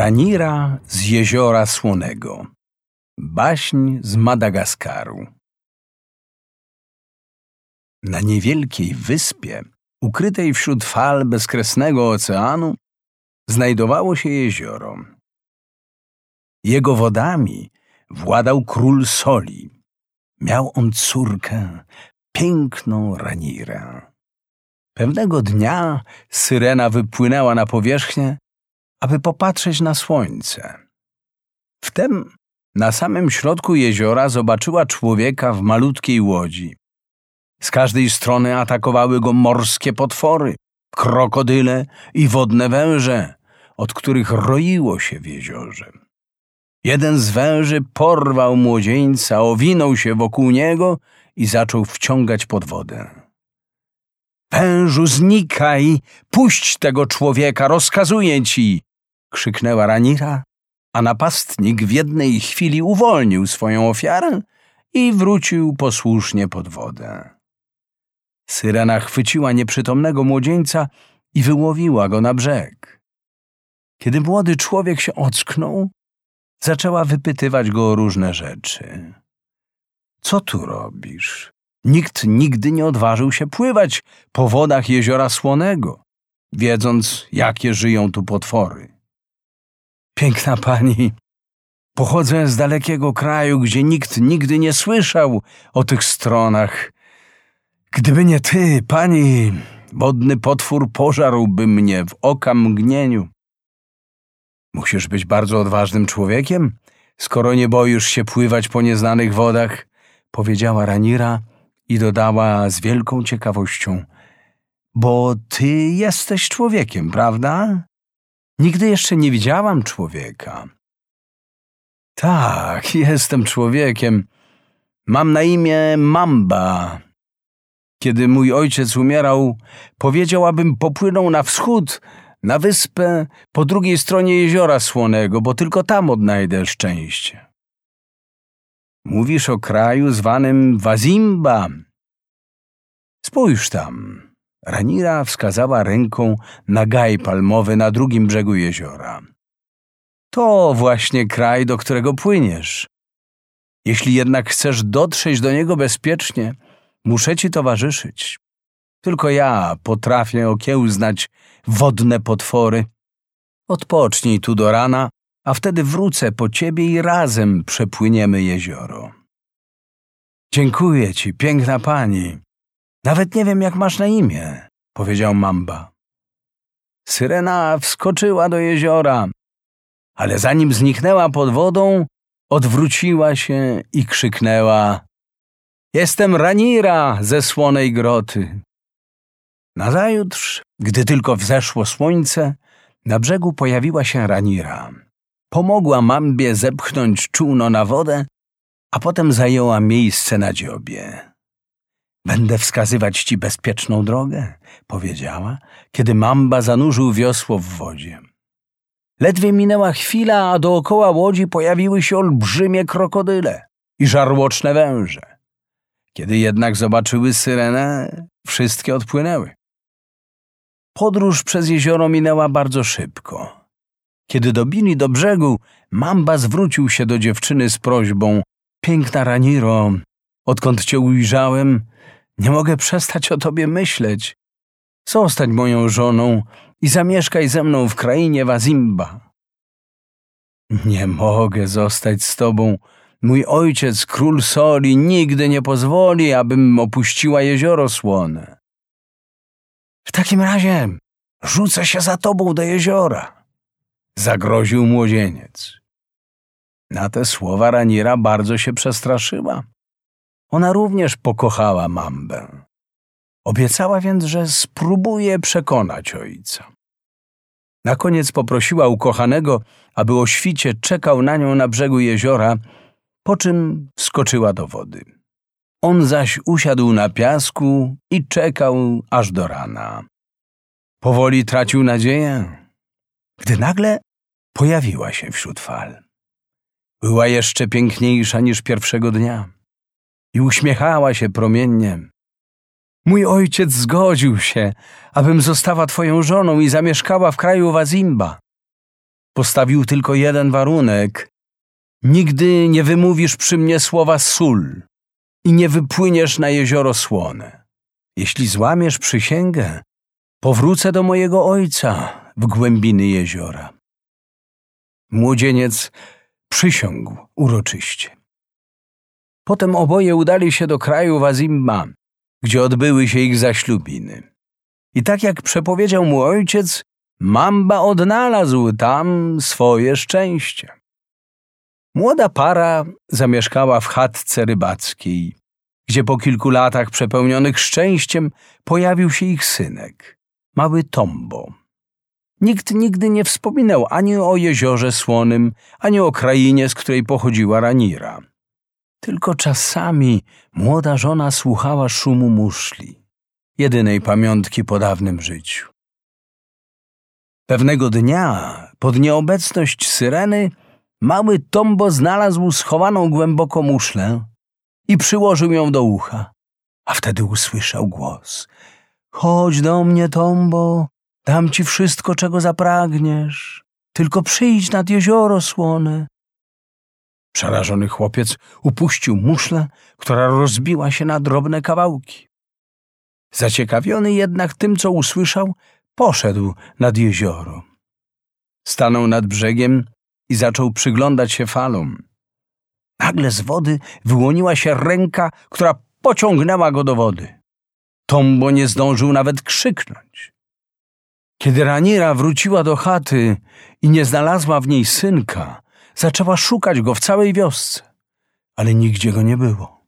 Ranira z jeziora Słonego. Baśń z Madagaskaru. Na niewielkiej wyspie, ukrytej wśród fal bezkresnego oceanu, znajdowało się jezioro. Jego wodami władał król soli. Miał on córkę, piękną Ranirę. Pewnego dnia syrena wypłynęła na powierzchnię aby popatrzeć na słońce. Wtem na samym środku jeziora zobaczyła człowieka w malutkiej łodzi. Z każdej strony atakowały go morskie potwory, krokodyle i wodne węże, od których roiło się w jeziorze. Jeden z węży porwał młodzieńca, owinął się wokół niego i zaczął wciągać pod wodę. Wężu, znikaj! Puść tego człowieka, rozkazuję ci! Krzyknęła Ranira, a napastnik w jednej chwili uwolnił swoją ofiarę i wrócił posłusznie pod wodę. Syrena chwyciła nieprzytomnego młodzieńca i wyłowiła go na brzeg. Kiedy młody człowiek się ocknął, zaczęła wypytywać go o różne rzeczy. Co tu robisz? Nikt nigdy nie odważył się pływać po wodach jeziora Słonego, wiedząc, jakie żyją tu potwory. Piękna pani, pochodzę z dalekiego kraju, gdzie nikt nigdy nie słyszał o tych stronach. Gdyby nie ty, pani, wodny potwór pożarłby mnie w oka mgnieniu. Musisz być bardzo odważnym człowiekiem, skoro nie boisz się pływać po nieznanych wodach, powiedziała Ranira i dodała z wielką ciekawością. Bo ty jesteś człowiekiem, prawda? Nigdy jeszcze nie widziałam człowieka. Tak, jestem człowiekiem. Mam na imię Mamba. Kiedy mój ojciec umierał, powiedział, abym popłynął na wschód, na wyspę po drugiej stronie jeziora Słonego, bo tylko tam odnajdę szczęście. Mówisz o kraju zwanym Wazimba. Spójrz tam. Ranira wskazała ręką na gaj palmowy na drugim brzegu jeziora. To właśnie kraj, do którego płyniesz. Jeśli jednak chcesz dotrzeć do niego bezpiecznie, muszę ci towarzyszyć. Tylko ja potrafię okiełznać wodne potwory. Odpocznij tu do rana, a wtedy wrócę po ciebie i razem przepłyniemy jezioro. Dziękuję ci, piękna pani, nawet nie wiem, jak masz na imię, powiedział Mamba. Syrena wskoczyła do jeziora, ale zanim zniknęła pod wodą, odwróciła się i krzyknęła: Jestem Ranira ze słonej groty. Nazajutrz, gdy tylko wzeszło słońce, na brzegu pojawiła się Ranira. Pomogła Mambie zepchnąć czółno na wodę, a potem zajęła miejsce na dziobie. Będę wskazywać ci bezpieczną drogę, powiedziała, kiedy mamba zanurzył wiosło w wodzie. Ledwie minęła chwila, a dookoła łodzi pojawiły się olbrzymie krokodyle i żarłoczne węże. Kiedy jednak zobaczyły syrenę, wszystkie odpłynęły. Podróż przez jezioro minęła bardzo szybko. Kiedy dobili do brzegu, mamba zwrócił się do dziewczyny z prośbą: Piękna Raniro, odkąd cię ujrzałem, nie mogę przestać o tobie myśleć. Zostań moją żoną i zamieszkaj ze mną w krainie Wazimba. Nie mogę zostać z tobą. Mój ojciec, król Soli, nigdy nie pozwoli, abym opuściła jezioro słone. W takim razie rzucę się za tobą do jeziora, zagroził młodzieniec. Na te słowa Ranira bardzo się przestraszyła. Ona również pokochała Mambę. Obiecała więc, że spróbuje przekonać ojca. Na koniec poprosiła ukochanego, aby o świcie czekał na nią na brzegu jeziora, po czym wskoczyła do wody. On zaś usiadł na piasku i czekał aż do rana. Powoli tracił nadzieję, gdy nagle pojawiła się wśród fal. Była jeszcze piękniejsza niż pierwszego dnia i uśmiechała się promiennie. Mój ojciec zgodził się, abym została twoją żoną i zamieszkała w kraju Wazimba. postawił tylko jeden warunek. Nigdy nie wymówisz przy mnie słowa sól i nie wypłyniesz na jezioro słone. Jeśli złamiesz przysięgę, powrócę do mojego ojca w głębiny jeziora. Młodzieniec przysiągł uroczyście. Potem oboje udali się do kraju Wazimma, gdzie odbyły się ich zaślubiny. I tak jak przepowiedział mu ojciec, Mamba odnalazł tam swoje szczęście. Młoda para zamieszkała w chatce rybackiej, gdzie po kilku latach przepełnionych szczęściem pojawił się ich synek, mały Tombo. Nikt nigdy nie wspominał ani o jeziorze słonym, ani o krainie, z której pochodziła Ranira. Tylko czasami młoda żona słuchała szumu muszli, jedynej pamiątki po dawnym życiu. Pewnego dnia, pod nieobecność syreny, mały Tombo znalazł schowaną głęboko muszlę i przyłożył ją do ucha, a wtedy usłyszał głos. Chodź do mnie, Tombo, dam ci wszystko, czego zapragniesz. Tylko przyjdź nad jezioro słone. Przerażony chłopiec upuścił muszlę, która rozbiła się na drobne kawałki. Zaciekawiony jednak tym, co usłyszał, poszedł nad jezioro. Stanął nad brzegiem i zaczął przyglądać się falom. Nagle z wody wyłoniła się ręka, która pociągnęła go do wody. Tombo nie zdążył nawet krzyknąć. Kiedy Ranira wróciła do chaty i nie znalazła w niej synka, zaczęła szukać go w całej wiosce, ale nigdzie go nie było.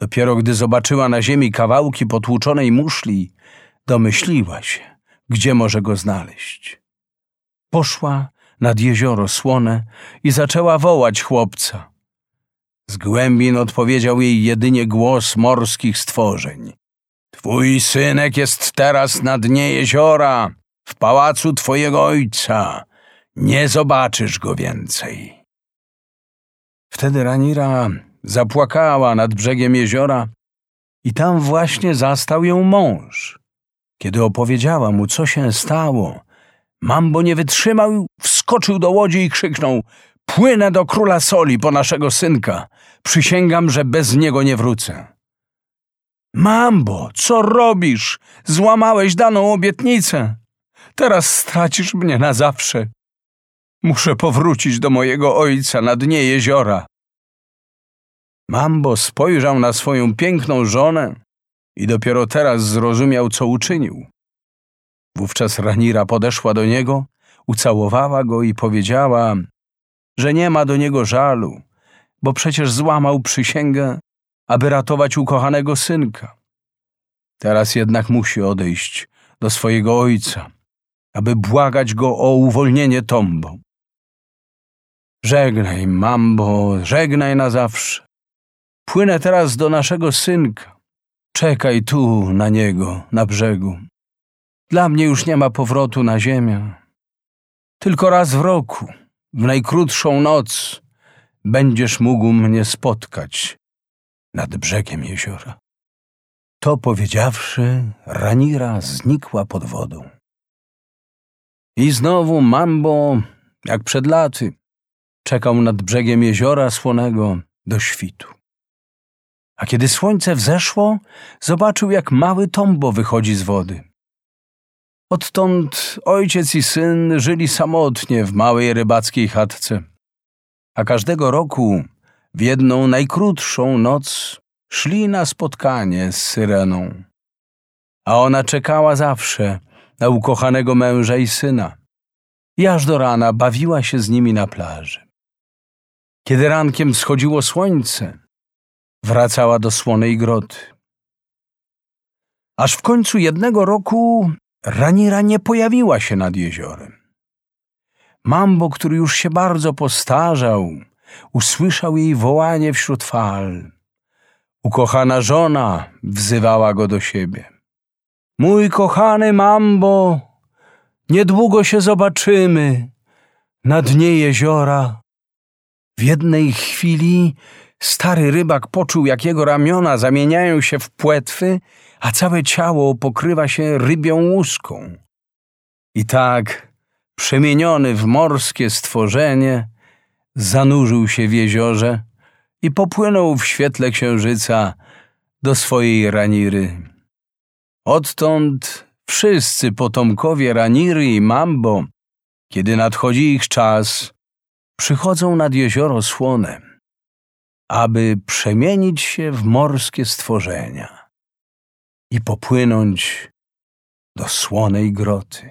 Dopiero gdy zobaczyła na ziemi kawałki potłuczonej muszli, domyśliła się, gdzie może go znaleźć. Poszła nad jezioro słone i zaczęła wołać chłopca. Z głębin odpowiedział jej jedynie głos morskich stworzeń. Twój synek jest teraz na dnie jeziora, w pałacu twojego ojca. Nie zobaczysz go więcej. Wtedy Ranira zapłakała nad brzegiem jeziora i tam właśnie zastał ją mąż. Kiedy opowiedziała mu, co się stało, Mambo nie wytrzymał, wskoczył do łodzi i krzyknął Płynę do króla soli po naszego synka. Przysięgam, że bez niego nie wrócę. Mambo, co robisz? Złamałeś daną obietnicę. Teraz stracisz mnie na zawsze. Muszę powrócić do mojego ojca na dnie jeziora. Mambo spojrzał na swoją piękną żonę i dopiero teraz zrozumiał, co uczynił. Wówczas Ranira podeszła do niego, ucałowała go i powiedziała, że nie ma do niego żalu, bo przecież złamał przysięgę, aby ratować ukochanego synka. Teraz jednak musi odejść do swojego ojca, aby błagać go o uwolnienie Tombo. Żegnaj, mambo, żegnaj na zawsze. Płynę teraz do naszego synka. Czekaj tu na niego, na brzegu. Dla mnie już nie ma powrotu na ziemię. Tylko raz w roku, w najkrótszą noc, będziesz mógł mnie spotkać nad brzegiem jeziora. To powiedziawszy, Ranira znikła pod wodą. I znowu Mambo, jak przed laty, czekał nad brzegiem jeziora słonego do świtu. A kiedy słońce wzeszło, zobaczył, jak mały Tombo wychodzi z wody. Odtąd ojciec i syn żyli samotnie w małej rybackiej chatce, a każdego roku w jedną najkrótszą noc szli na spotkanie z Syreną. A ona czekała zawsze na ukochanego męża i syna i aż do rana bawiła się z nimi na plaży. Kiedy rankiem wschodziło słońce, wracała do słonej groty. Aż w końcu jednego roku Ranira nie pojawiła się nad jeziorem. Mambo, który już się bardzo postarzał, usłyszał jej wołanie wśród fal. Ukochana żona wzywała go do siebie. Mój kochany Mambo, niedługo się zobaczymy na dnie jeziora. W jednej chwili stary rybak poczuł, jak jego ramiona zamieniają się w płetwy, a całe ciało pokrywa się rybią łuską. I tak przemieniony w morskie stworzenie, zanurzył się w jeziorze i popłynął w świetle księżyca do swojej Raniry. Odtąd wszyscy potomkowie Raniry i Mambo, kiedy nadchodzi ich czas, przychodzą nad jezioro Słone, aby przemienić się w morskie stworzenia i popłynąć do słonej groty.